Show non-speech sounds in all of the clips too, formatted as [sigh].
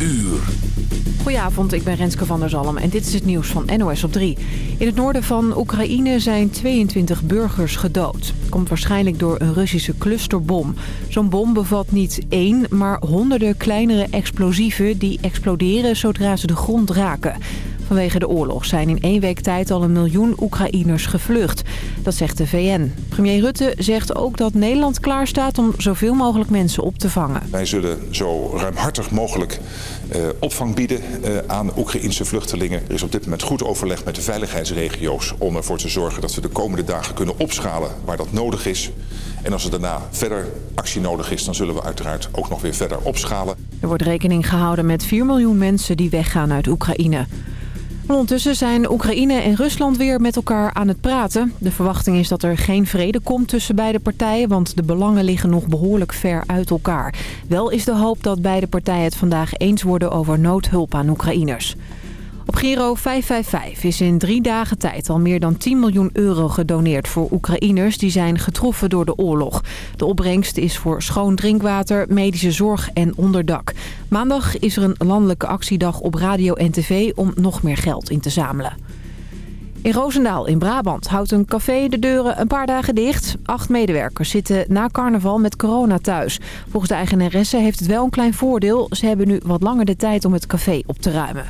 uur. Goedenavond, ik ben Renske van der Zalm en dit is het nieuws van NOS op 3. In het noorden van Oekraïne zijn 22 burgers gedood. Komt waarschijnlijk door een Russische clusterbom. Zo'n bom bevat niet één, maar honderden kleinere explosieven... die exploderen zodra ze de grond raken. Vanwege de oorlog zijn in één week tijd al een miljoen Oekraïners gevlucht. Dat zegt de VN. Premier Rutte zegt ook dat Nederland klaarstaat om zoveel mogelijk mensen op te vangen. Wij zullen zo ruimhartig mogelijk uh, opvang bieden uh, aan Oekraïnse vluchtelingen. Er is op dit moment goed overleg met de veiligheidsregio's om ervoor te zorgen dat we de komende dagen kunnen opschalen waar dat nodig is. En als er daarna verder actie nodig is, dan zullen we uiteraard ook nog weer verder opschalen. Er wordt rekening gehouden met 4 miljoen mensen die weggaan uit Oekraïne. Ondertussen zijn Oekraïne en Rusland weer met elkaar aan het praten. De verwachting is dat er geen vrede komt tussen beide partijen... want de belangen liggen nog behoorlijk ver uit elkaar. Wel is de hoop dat beide partijen het vandaag eens worden over noodhulp aan Oekraïners. Op Giro 555 is in drie dagen tijd al meer dan 10 miljoen euro gedoneerd voor Oekraïners die zijn getroffen door de oorlog. De opbrengst is voor schoon drinkwater, medische zorg en onderdak. Maandag is er een landelijke actiedag op radio en tv om nog meer geld in te zamelen. In Roosendaal in Brabant houdt een café de deuren een paar dagen dicht. Acht medewerkers zitten na carnaval met corona thuis. Volgens de eigenaresse heeft het wel een klein voordeel. Ze hebben nu wat langer de tijd om het café op te ruimen.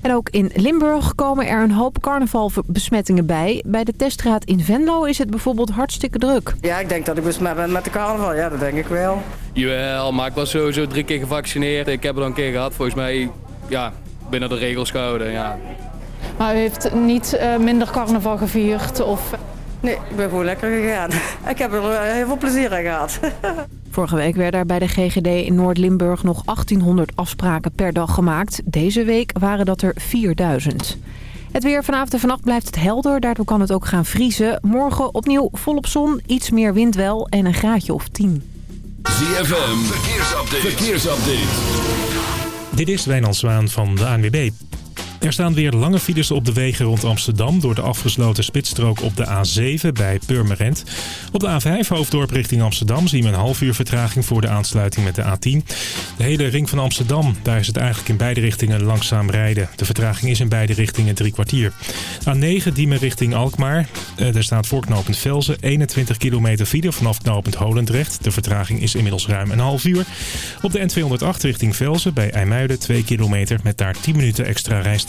En ook in Limburg komen er een hoop carnavalbesmettingen bij. Bij de teststraat in Venlo is het bijvoorbeeld hartstikke druk. Ja, ik denk dat ik besmet ben met de carnaval. Ja, dat denk ik wel. Jawel, maar ik was sowieso drie keer gevaccineerd. Ik heb het al een keer gehad. Volgens mij ja, binnen de regels gehouden. Ja. Maar u heeft niet uh, minder carnaval gevierd? Of... Nee, ik ben gewoon lekker gegaan. Ik heb er uh, heel veel plezier aan gehad. [laughs] Vorige week werden er bij de GGD in Noord-Limburg nog 1800 afspraken per dag gemaakt. Deze week waren dat er 4000. Het weer vanavond en vannacht blijft het helder. Daardoor kan het ook gaan vriezen. Morgen opnieuw volop zon, iets meer wind wel en een graadje of 10. ZFM, verkeersupdate. verkeersupdate. Dit is Wijnand Zwaan van de ANWB. Er staan weer lange files op de wegen rond Amsterdam... door de afgesloten spitsstrook op de A7 bij Purmerend. Op de A5 hoofddorp richting Amsterdam zien we een half uur vertraging... voor de aansluiting met de A10. De hele ring van Amsterdam, daar is het eigenlijk in beide richtingen langzaam rijden. De vertraging is in beide richtingen drie kwartier. A9 Diemen richting Alkmaar. Er eh, staat voor knooppunt Velzen 21 kilometer file vanaf knooppunt Holendrecht. De vertraging is inmiddels ruim een half uur. Op de N208 richting Velzen bij IJmuiden 2 kilometer... met daar 10 minuten extra reistijd.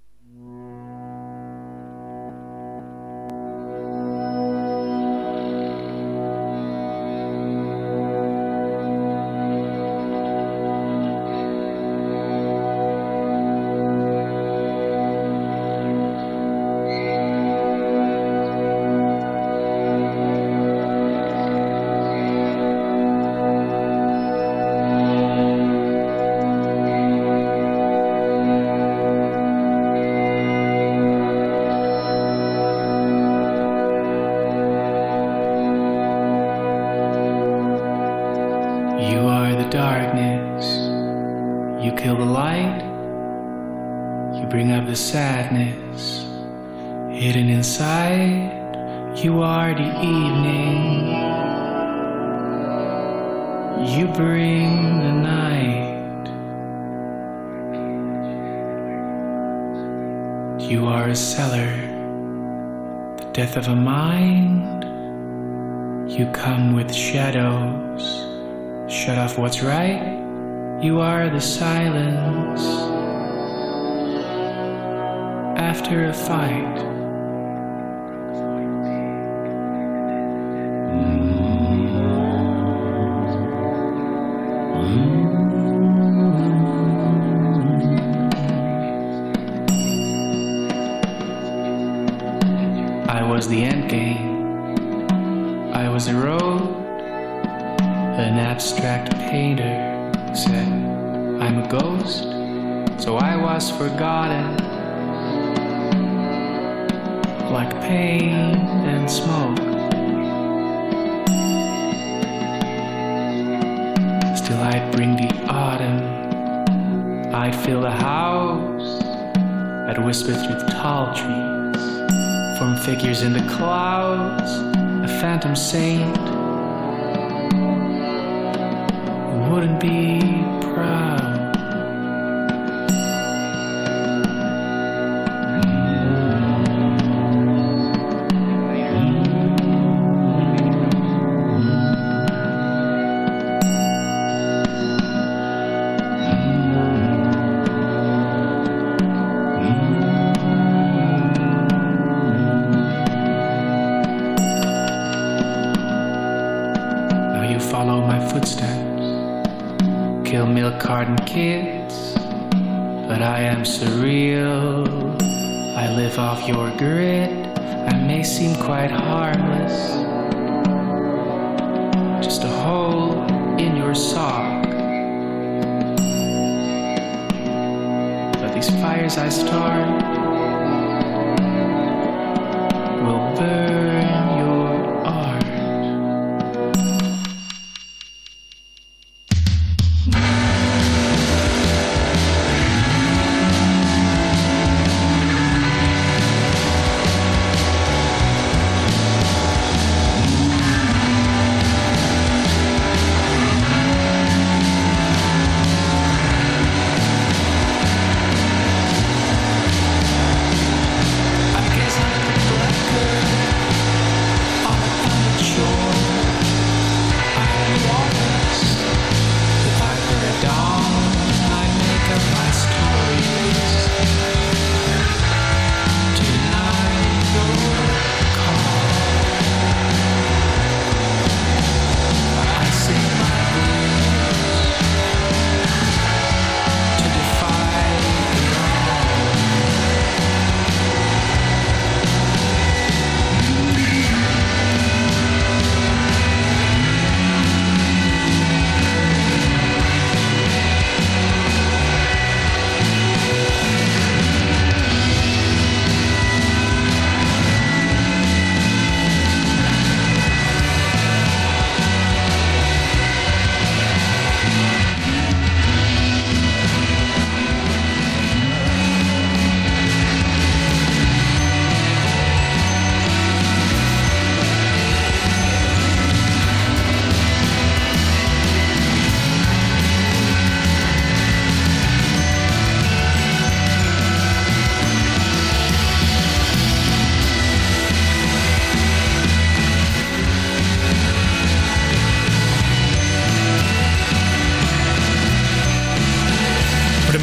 You bring up the sadness hidden inside. You are the evening. You bring the night. You are a cellar. The death of a mind. You come with shadows. Shut off what's right. You are the silence. After a fight, follow my footsteps, kill milk carton kids, but I am surreal. I live off your grid. I may seem quite harmless, just a hole in your sock. But these fires I start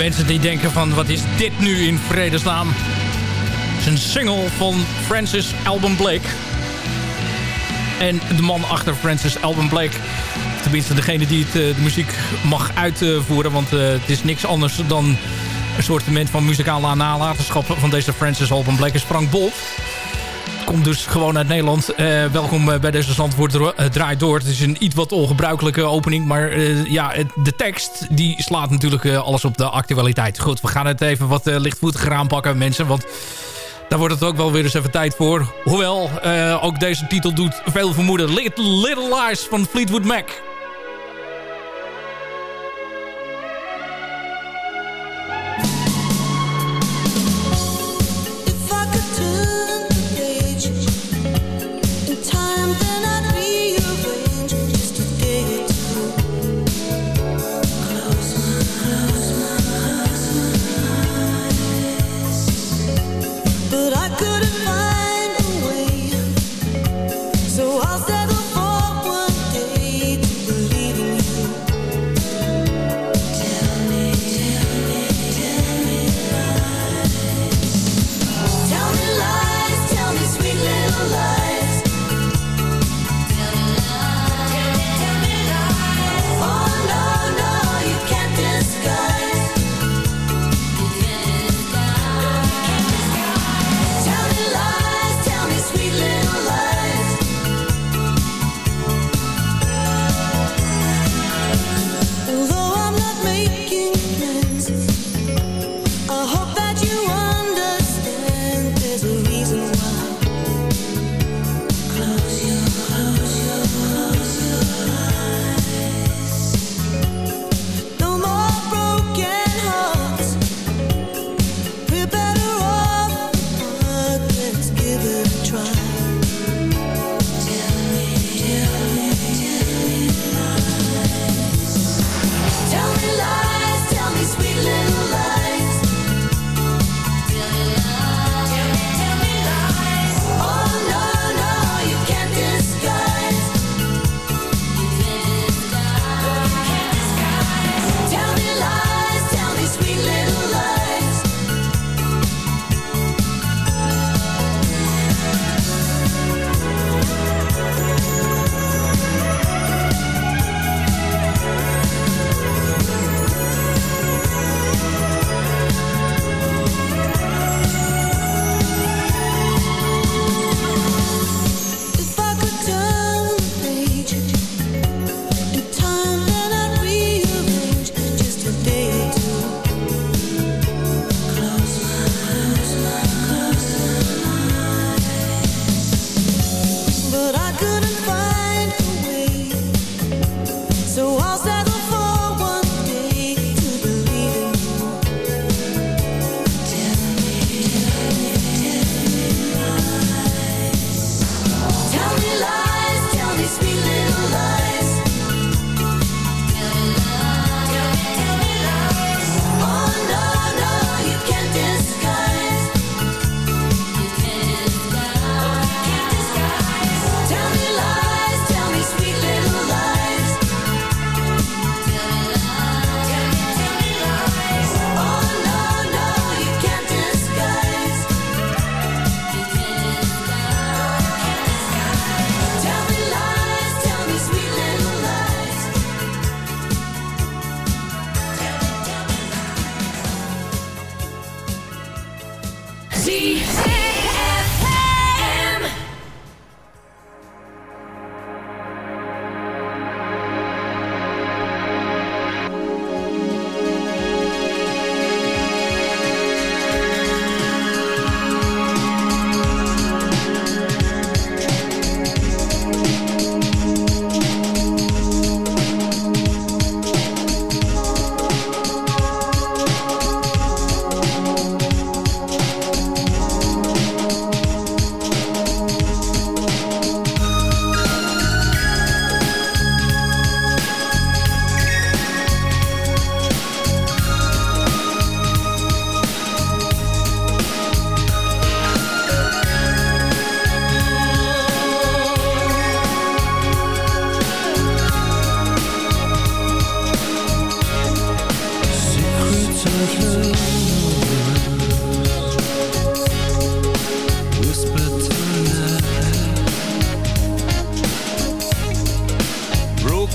mensen die denken van wat is dit nu in vredesnaam? Het is een single van Francis Alban Blake. En de man achter Francis Alban Blake. Tenminste degene die het, eh, de muziek mag uitvoeren. Want eh, het is niks anders dan een soort van muzikale nalatenschap van deze Francis Alban Blake is Frank Bolt. Komt dus gewoon uit Nederland. Eh, welkom eh, bij deze Zandvoort eh, draait door. Het is een iets wat ongebruikelijke opening. Maar ja, de tekst die slaat natuurlijk alles op de actualiteit. Goed, we gaan het even wat lichtvoetiger aanpakken mensen. Want daar wordt het ook wel weer eens even tijd voor. Hoewel, ook deze titel doet veel vermoeden. Little Lies van Fleetwood Mac.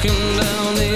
looking down the.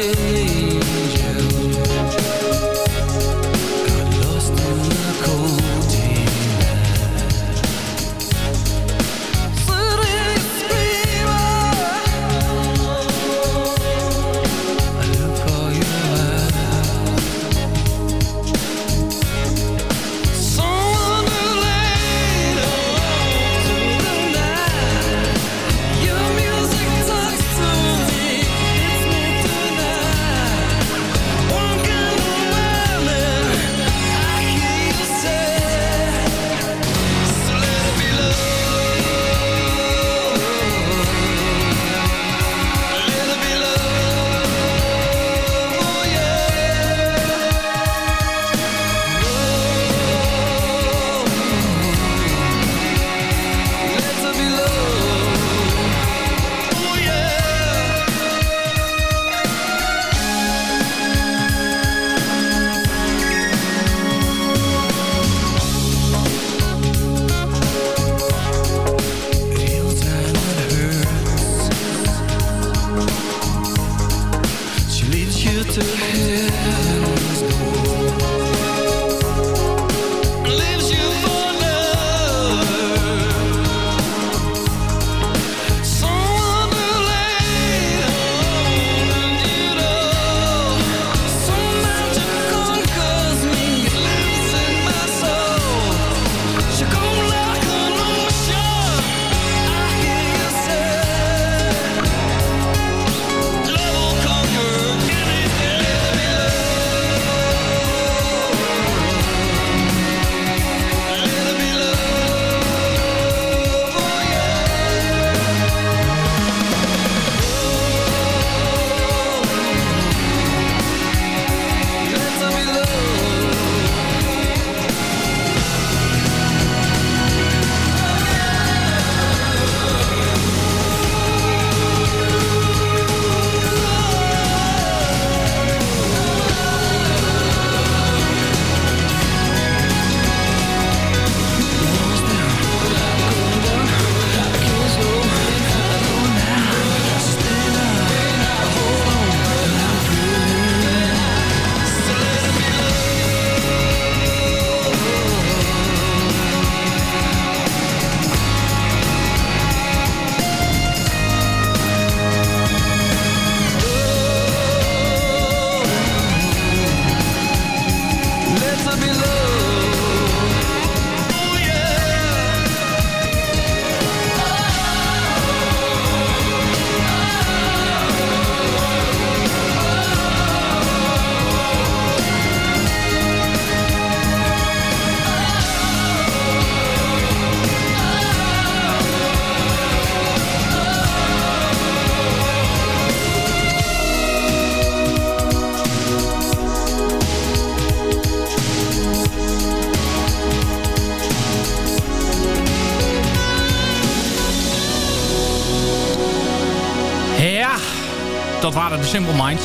Simple Minds.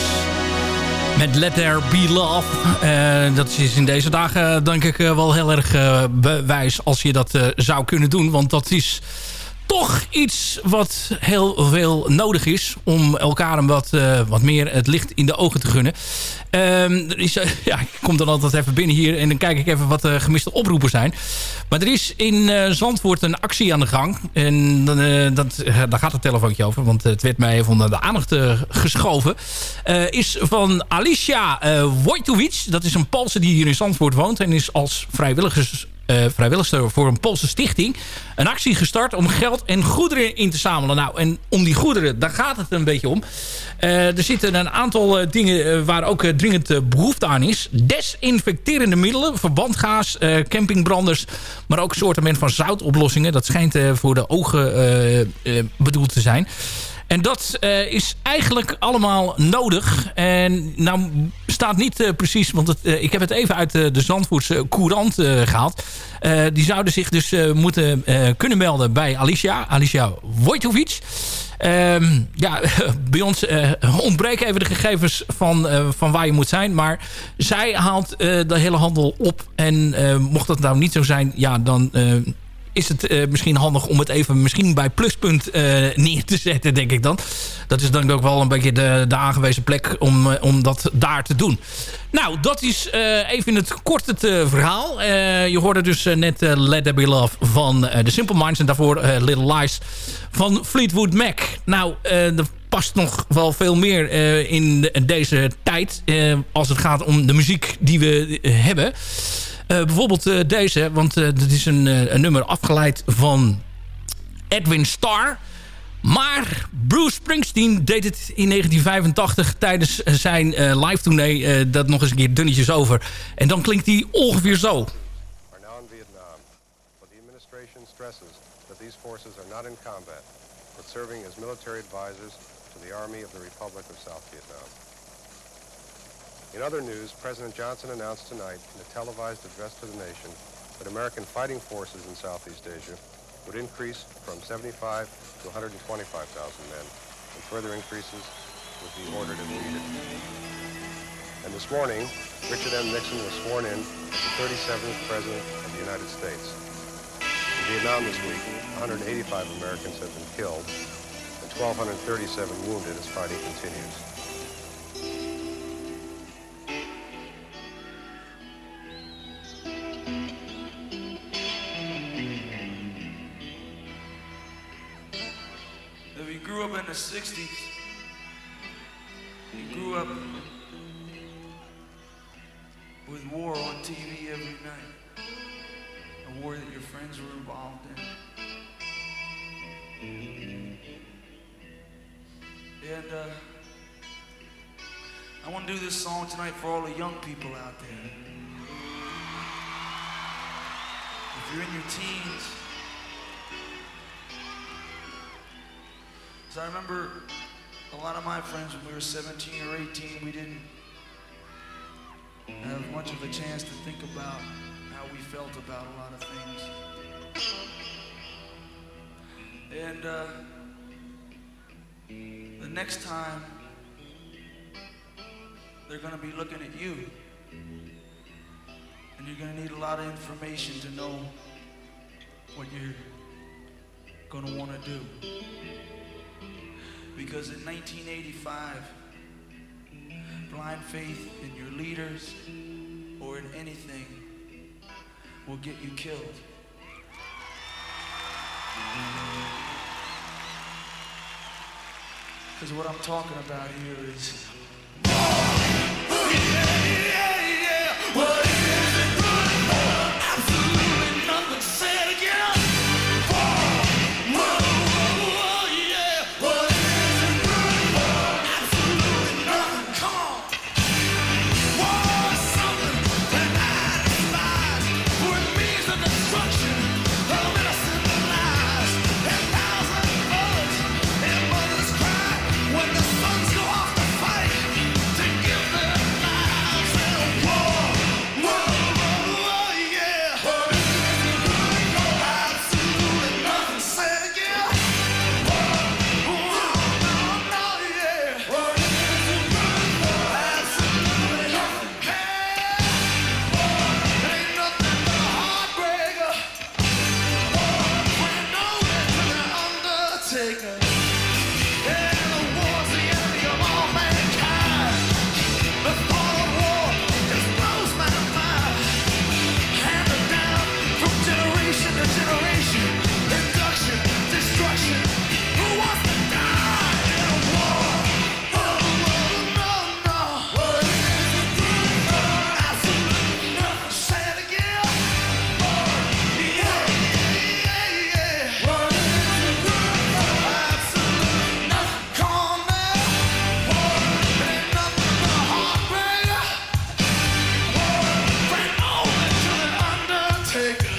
Met Let There Be Love. Eh, dat is in deze dagen eh, denk ik eh, wel heel erg bewijs als je dat zou kunnen doen. Want dat is toch iets wat heel veel nodig is om elkaar een wat, eh, wat meer het licht in de ogen te gunnen. Ehm, er is, eh, [laughs] ja, ik kom dan altijd even binnen hier en dan kijk ik even wat de gemiste oproepen zijn. Maar er is in eh, Zandvoort een actie aan de gang. En eh, dat, eh, daar gaat het telefoontje over, want het werd mij even onder de aandacht eh, geschoven. Eh, is van Alicia eh Wojtowicz. Dat is een Poolse die hier in Zandvoort woont en is als vrijwilligers eh vrijwilligster voor een Poolse stichting... een actie gestart om geld en goederen in te zamelen. Nou, en om die goederen, daar gaat het een beetje om. Eh, er zitten een aantal eh, dingen eh, waar ook eh, dringend eh, behoefte aan is. Desinfecterende middelen, verbandgaas, eh, campingbranders... maar ook soorten van zoutoplossingen. Dat schijnt eh, voor de ogen eh, eh, bedoeld te zijn... En dat eh, is eigenlijk allemaal nodig. En nou staat niet eh, precies, want eh, ik heb het even uit de Zandvoortse Courant eh, gehaald. Eh, die zouden zich dus moeten kunnen melden bij Alicia. Alicia Wojtowicz. Ehm, ja, [laughs] bij ons ontbreken even de gegevens van, van waar je moet zijn. Maar zij haalt de hele handel op. En mocht dat nou niet zo zijn, ja, dan... is het eh, misschien handig om het even misschien bij Pluspunt eh, neer te zetten, denk ik dan. Dat is dan ook wel een beetje de, de aangewezen plek om, eh, om dat daar te doen. Nou, dat is even in het kort het eh, verhaal. Je hoorde dus net Let There Be Love van The Simple Minds... en daarvoor Little Lies van Fleetwood Mac. Nou, er past nog wel veel meer in de- deze tijd... als het gaat om de muziek die we hebben... Eh, bijvoorbeeld eh, deze, want eh, dit is een, eh, een nummer afgeleid van Edwin Starr. Maar Bruce Springsteen deed het in 1985 tijdens zijn eh, live tournee eh, dat nog eens een keer dunnetjes over. En dan klinkt hij ongeveer zo. these forces are not in combat, but serving as military advisors to the Army of the Republic of South Vietnam. In other news, President Johnson announced tonight in a televised address to the nation that American fighting forces in Southeast Asia would increase from 75 to 125,000 men, and further increases would be ordered and needed. And this morning, Richard M. Nixon was sworn in as the 37th President of the United States. In Vietnam this week, 185 Americans have been killed and 1,237 wounded as fighting continues. The 60s, you grew up with war on TV every night, a war that your friends were involved in. And uh, I want to do this song tonight for all the young people out there. If you're in your teens, I remember a lot of my friends when we were 17 or 18, we didn't have much of a chance to think about how we felt about a lot of things. And uh, the next time, they're going to be looking at you. And you're going to need a lot of information to know what you're going to want to do. Because in 1985, blind faith in your leaders or in anything will get you killed. Because what I'm talking about here is. When the sons take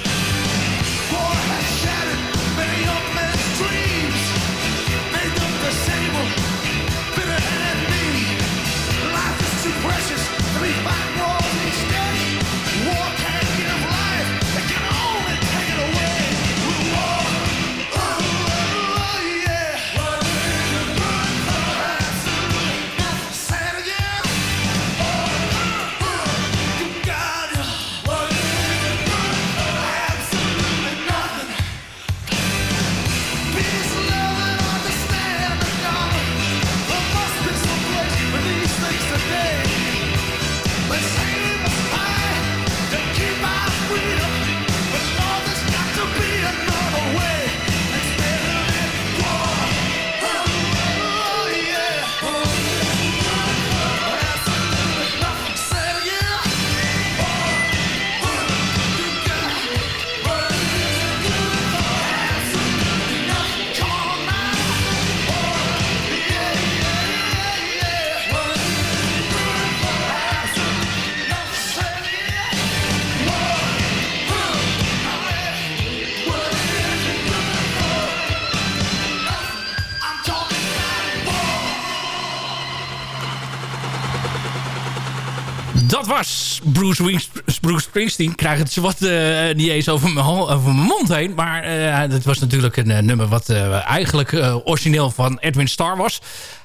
Bruce, Wings, Bruce Springsteen. Krijg het wat uh, niet eens over mijn, over mijn mond heen. Maar uh, dat was natuurlijk een uh, nummer wat eigenlijk origineel van Edwin Starr was.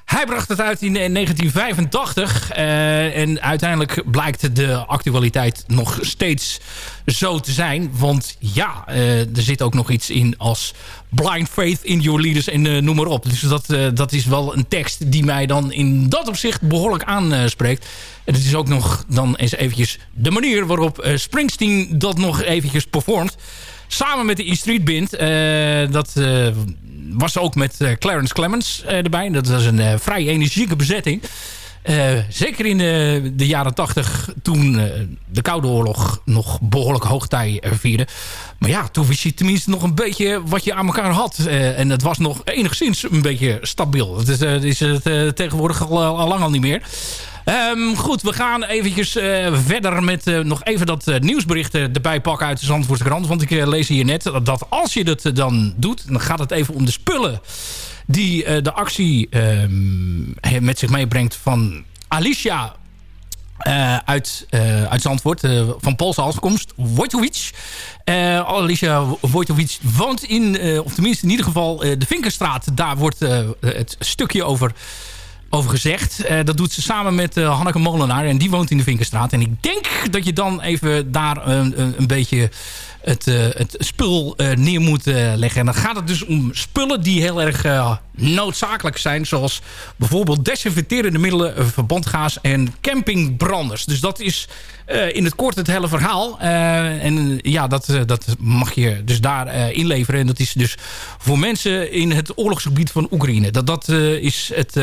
Hij bracht het uit in 1985. en uiteindelijk blijkt de actualiteit nog steeds zo te zijn. Want ja, er zit ook nog iets in als blind faith in your leaders en noem maar op. Dus dat, dat is wel een tekst die mij dan in dat opzicht behoorlijk aanspreekt. En het is ook nog dan eens eventjes de manier waarop Springsteen dat nog eventjes performt. Samen met de E-Street Band. Dat was ook met Clarence Clemens erbij. Dat was een vrij energieke bezetting. zeker in de jaren tachtig, toen de Koude Oorlog nog behoorlijk hoogtij vierde. Maar ja, toen wist je tenminste nog een beetje wat je aan elkaar had. en het was nog enigszins een beetje stabiel. Dat is, is het tegenwoordig al, al lang al niet meer. Um, goed, we gaan eventjes uh, verder met uh, nog even dat uh, nieuwsbericht erbij pakken uit de Zandvoortse krant. Want ik lees hier net dat als je dat dan doet, dan gaat het even om de spullen die de actie ehm, met zich meebrengt van Alicia uit, uit Zandvoort, van Poolse afkomst, Wojtowicz. Alicia Wojtowicz woont in, of tenminste in ieder geval de Vinkerstraat. Daar wordt het stukje over over gezegd. Uh, dat doet ze samen met uh, Hanneke Molenaar. En die woont in de Vinkerstraat. En ik denk dat je dan even daar een, een, een beetje het, uh, het spul neer moet leggen. En dan gaat het dus om spullen die heel erg noodzakelijk zijn. Zoals bijvoorbeeld desinfecterende middelen, verbandgaas en campingbranders. Dus dat is in het kort het hele verhaal. En ja, dat, dat mag je dus daar inleveren. En dat is dus voor mensen in het oorlogsgebied van Oekraïne. Dat, dat is het,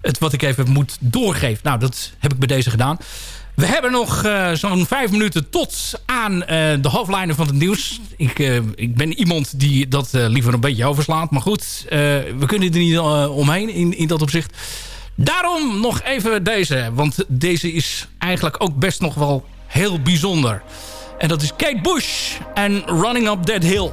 het wat ik even moet doorgeven. Nou, dat heb ik bij deze gedaan. We hebben nog uh, zo'n vijf minuten tot aan uh, de hoofdlijnen van het nieuws. Ik, uh, ik ben iemand die dat liever een beetje overslaat. Maar goed, we kunnen er niet omheen in, in dat opzicht. Daarom nog even deze. Want deze is eigenlijk ook best nog wel heel bijzonder. En dat is Kate Bush en Running Up That Hill.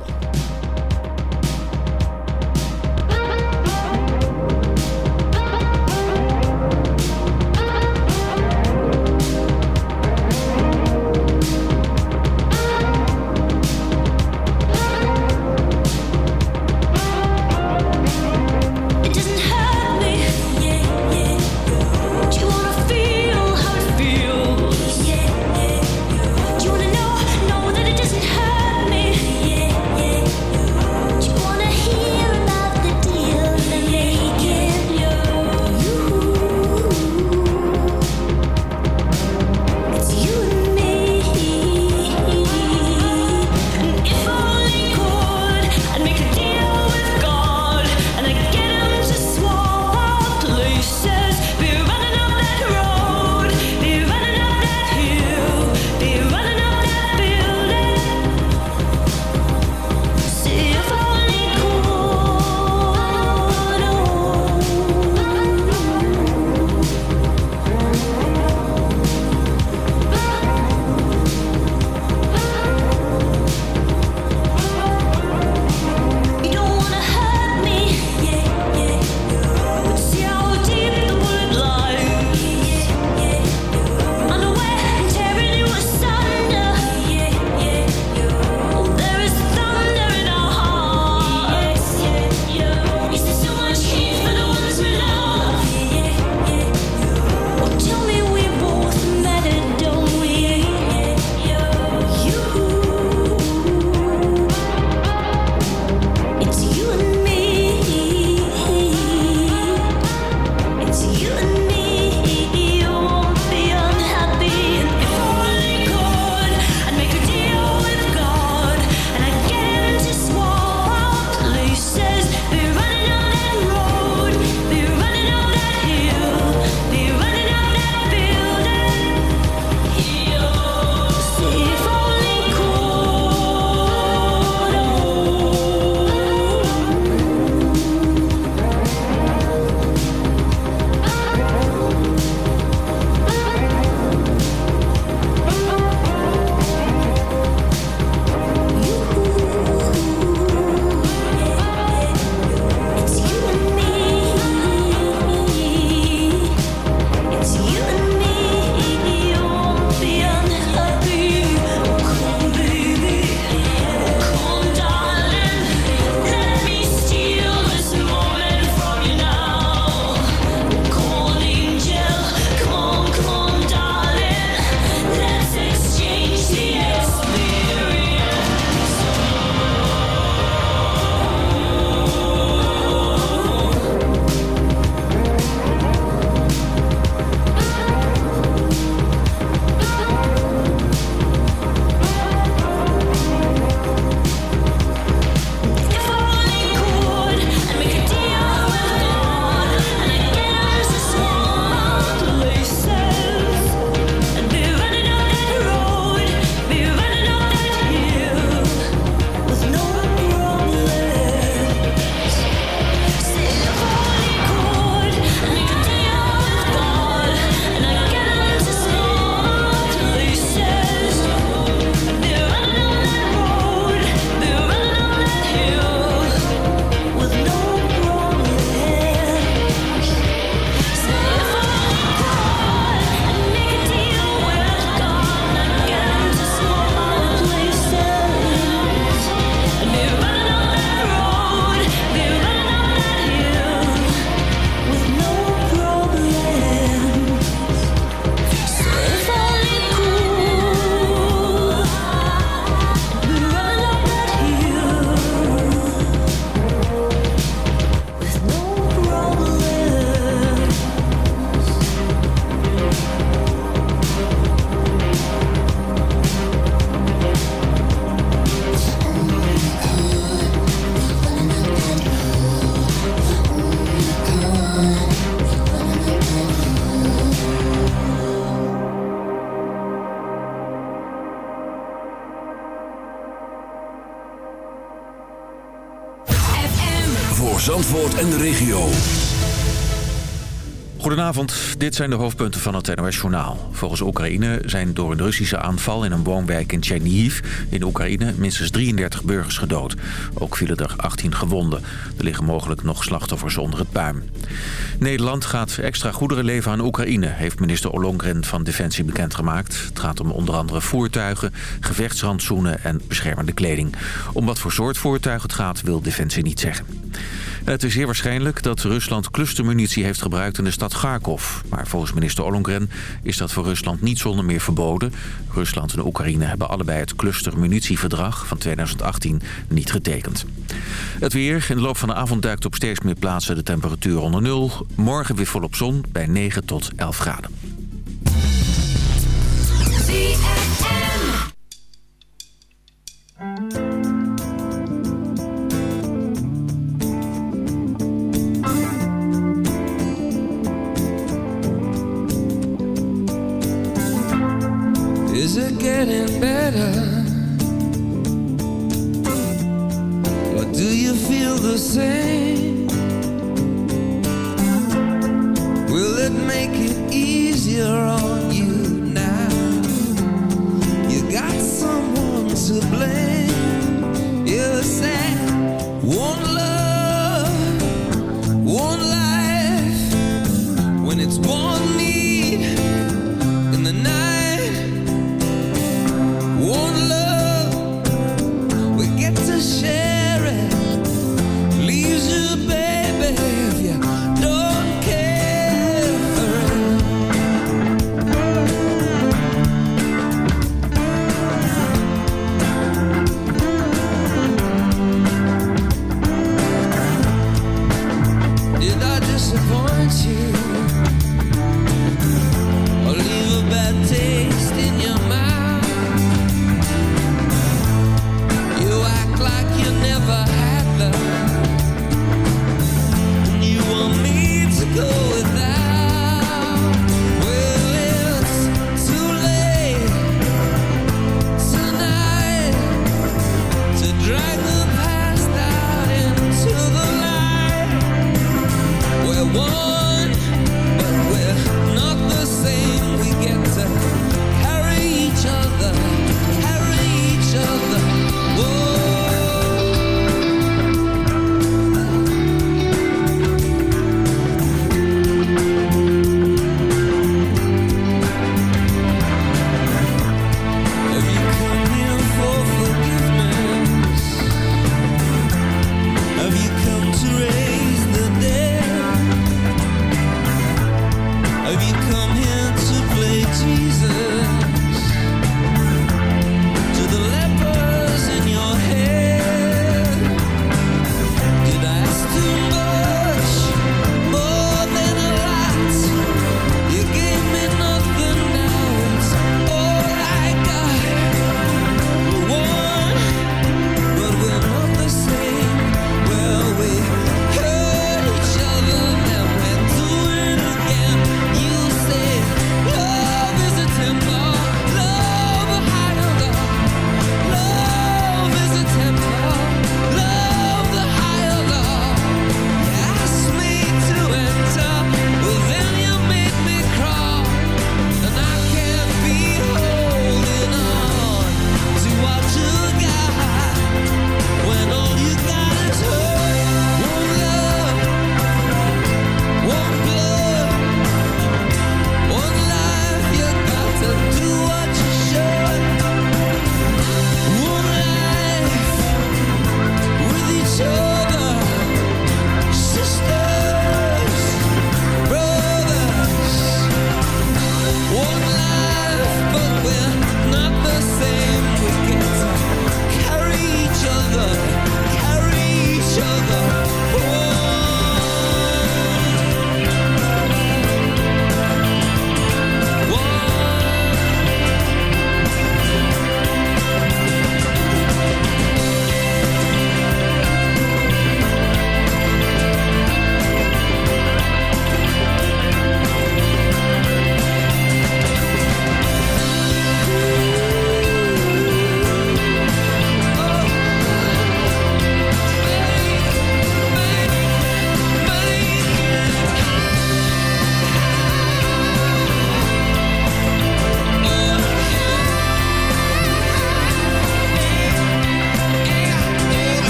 Dit zijn de hoofdpunten van het NOS-journaal. Volgens Oekraïne zijn door een Russische aanval in een woonwijk in Chernihiv in Oekraïne minstens 33 burgers gedood. Ook vielen er 18 gewonden. Er liggen mogelijk nog slachtoffers onder het puin. Nederland gaat extra goederen leveren aan Oekraïne, heeft minister Ollongren van Defensie bekendgemaakt. Het gaat om onder andere voertuigen, gevechtsrantsoenen en beschermende kleding. Om wat voor soort voertuigen het gaat, wil Defensie niet zeggen. Het is zeer waarschijnlijk dat Rusland clustermunitie heeft gebruikt in de stad Kharkov. Maar volgens minister Ollongren is dat voor Rusland niet zonder meer verboden. Rusland en Oekraïne hebben allebei het clustermunitieverdrag van 2018 niet getekend. Het weer. In de loop van de avond duikt op steeds meer plaatsen de temperatuur onder nul. Morgen weer volop zon bij 9 tot 11 graden.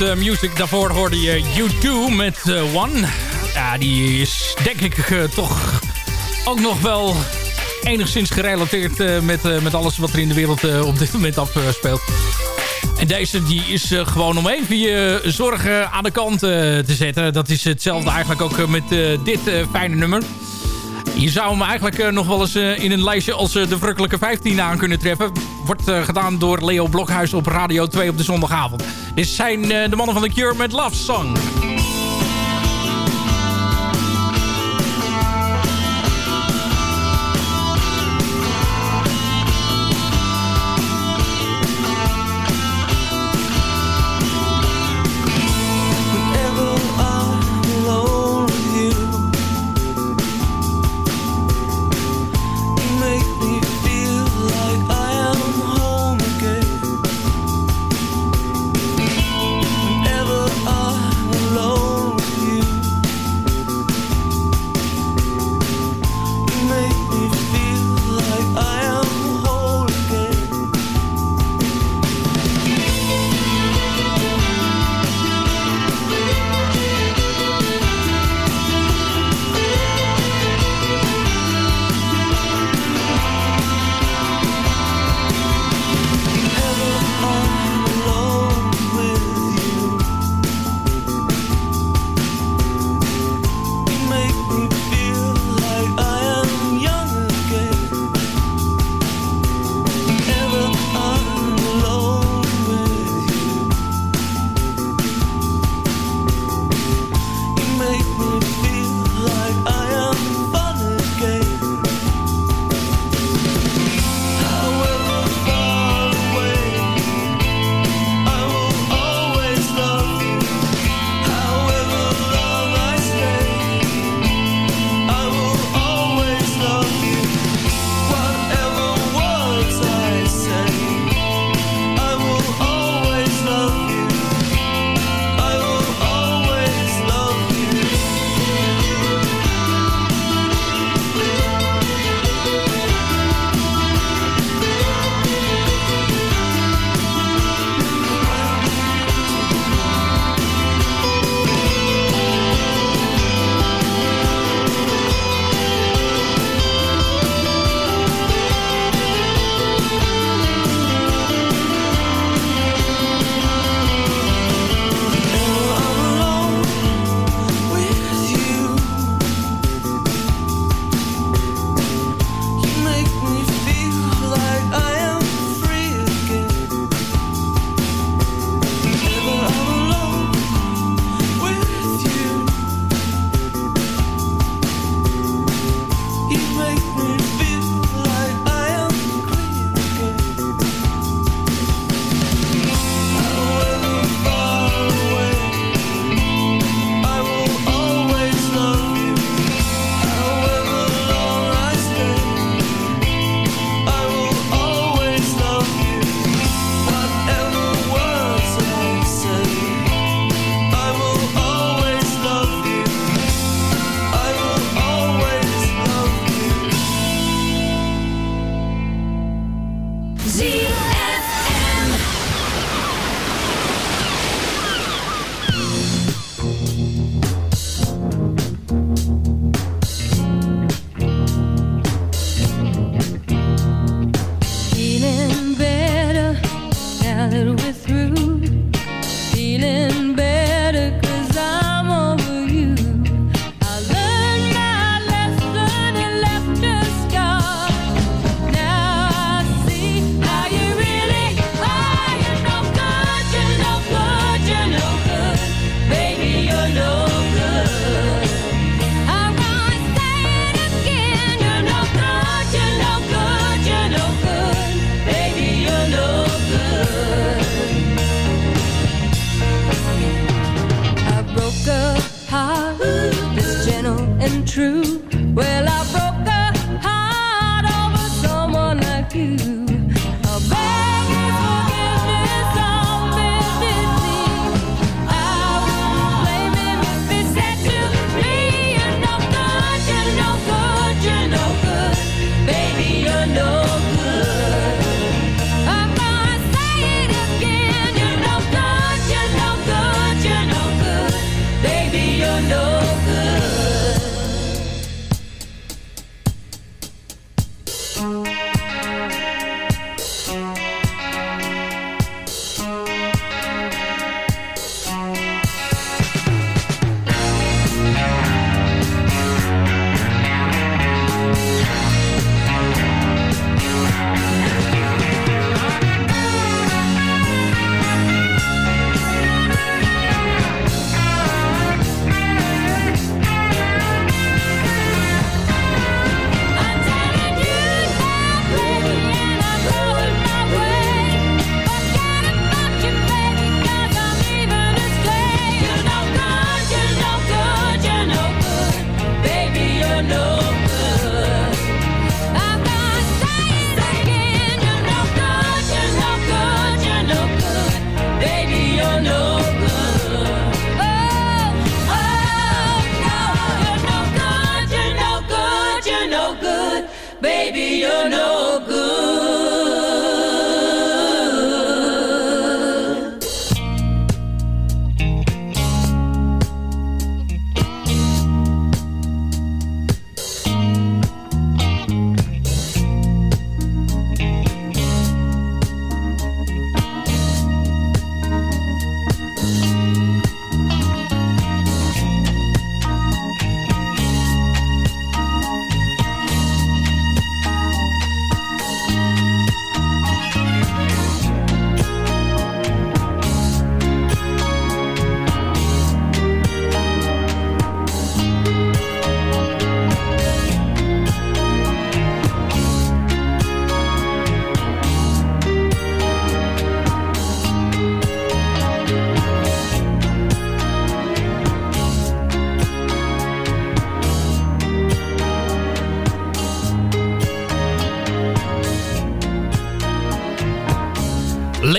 Eh, Music. Daarvoor hoorde je U2 met eh, One. Ja, die is denk ik eh, toch ook nog wel enigszins gerelateerd met, met alles wat er in de wereld op dit moment afspeelt. En deze die is gewoon om even je zorgen aan de kant te zetten. Dat is hetzelfde eigenlijk ook met dit fijne nummer. Je zou hem eigenlijk nog wel eens in een lijstje als de verrukkelijke 15 aan kunnen treffen. Wordt eh, gedaan door Leo Blokhuis op Radio 2 op de zondagavond. Dit zijn eh, de mannen van The Cure met Love Song.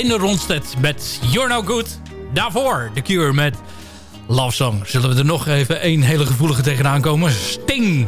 Linda met You're No Good. Daarvoor The Cure met Love Song. Zullen we er nog even een hele gevoelige tegenaan komen? Sting!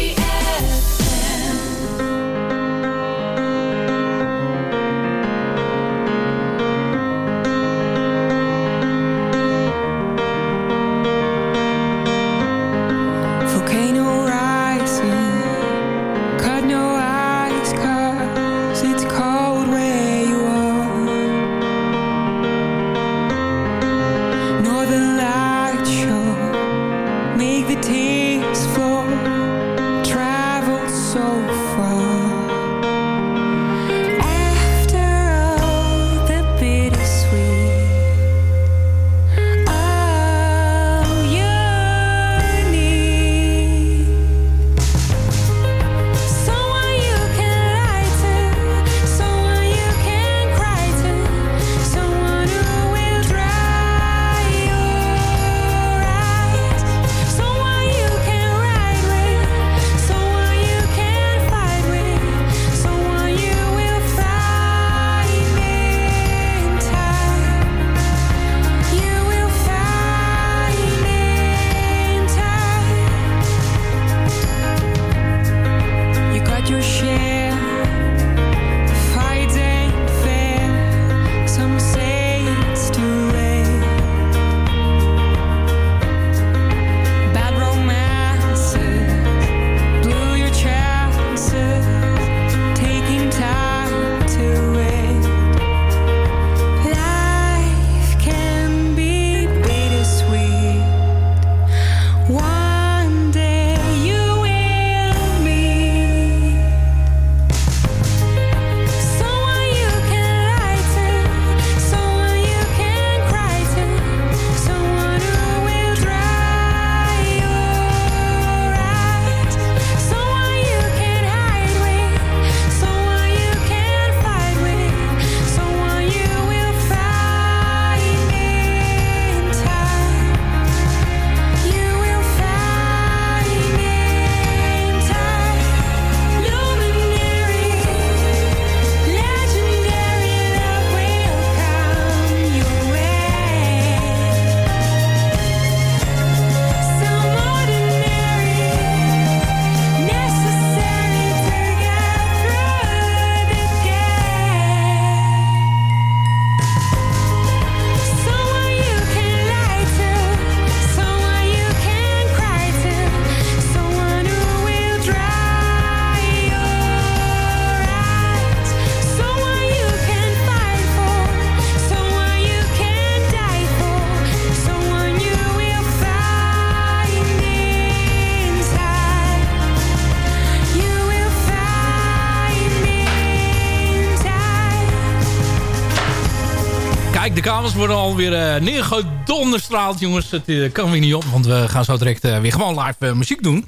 Kamers worden alweer eh neergedonderstraald, jongens. Het eh, kan weer niet op, want we gaan zo direct eh, weer gewoon live muziek doen.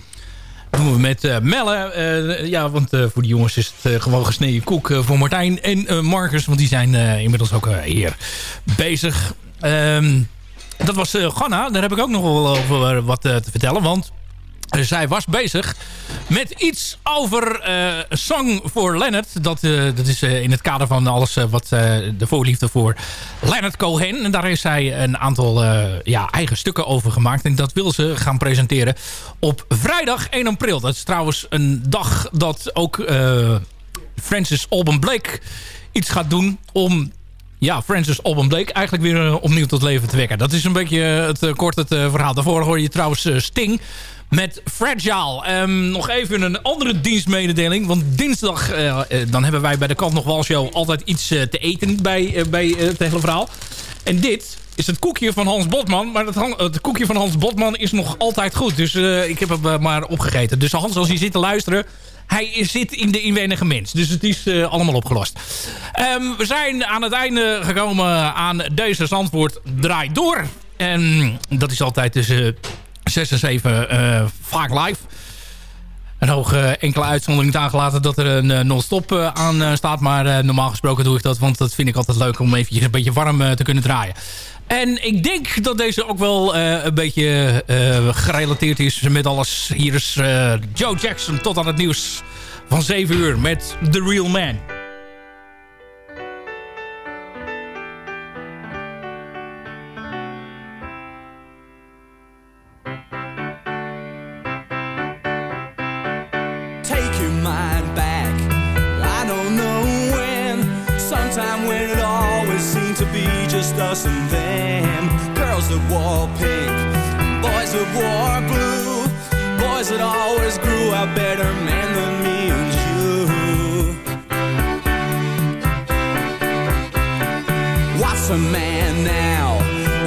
Dat doen we met Melle. ja, want voor die jongens is het gewoon gesneden koek voor Martijn en Marcus. Want die zijn inmiddels ook hier bezig. Ehm, dat was Ganna. Daar heb ik ook nog wel over wat te vertellen. Want zij was bezig met iets over eh Song voor Leonard. Dat, eh, dat is eh, in het kader van alles eh, wat eh, de voorliefde voor Leonard Cohen. En daar heeft zij een aantal eh, ja, eigen stukken over gemaakt. En dat wil ze gaan presenteren op vrijdag 1 april. Dat is trouwens een dag dat ook eh, Francis Alban Blake iets gaat doen om ja, Francis Alban Blake eigenlijk weer eh, opnieuw tot leven te wekken. Dat is een beetje eh, het eh, kort het eh, verhaal. Daarvoor hoor je trouwens eh, Sting met Fragile. Ehm, nog even een andere dienstmededeling. Want dinsdag eh, eh, dan hebben wij bij de Kant nog wel show altijd iets eh, te eten bij, bij het hele verhaal. En dit is het koekje van Hans Botman. Maar het, het koekje van Hans Botman is nog altijd goed. Dus ik heb hem maar opgegeten. Dus Hans, als je zit te luisteren... Hij zit in de inwendige mens. Dus het is allemaal opgelost. Ehm, we zijn aan het einde gekomen aan deze Zandvoort Draai Door. En dat is altijd tussen 6 en 7 eh, vaak live. Een hoog eh, enkele uitzondering dagen later dat er een eh, non-stop eh, aan staat. Maar normaal gesproken doe ik dat, want dat vind ik altijd leuk om eventjes een beetje warm te kunnen draaien. En ik denk dat deze ook wel een beetje gerelateerd is met alles. Hier is Joe Jackson tot aan het nieuws van 7 uur met The Real Man. us and them. Girls that wore pink, boys that wore blue, boys that always grew better than me and you. What's a man now?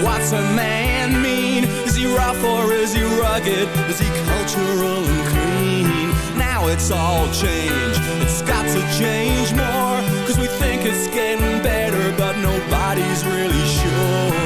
What's a man mean? Is he rough or is he rugged? Is he cultural and clean? Now it's all changed. It's got to change more. Cause we think it's getting better, but nobody's really sure.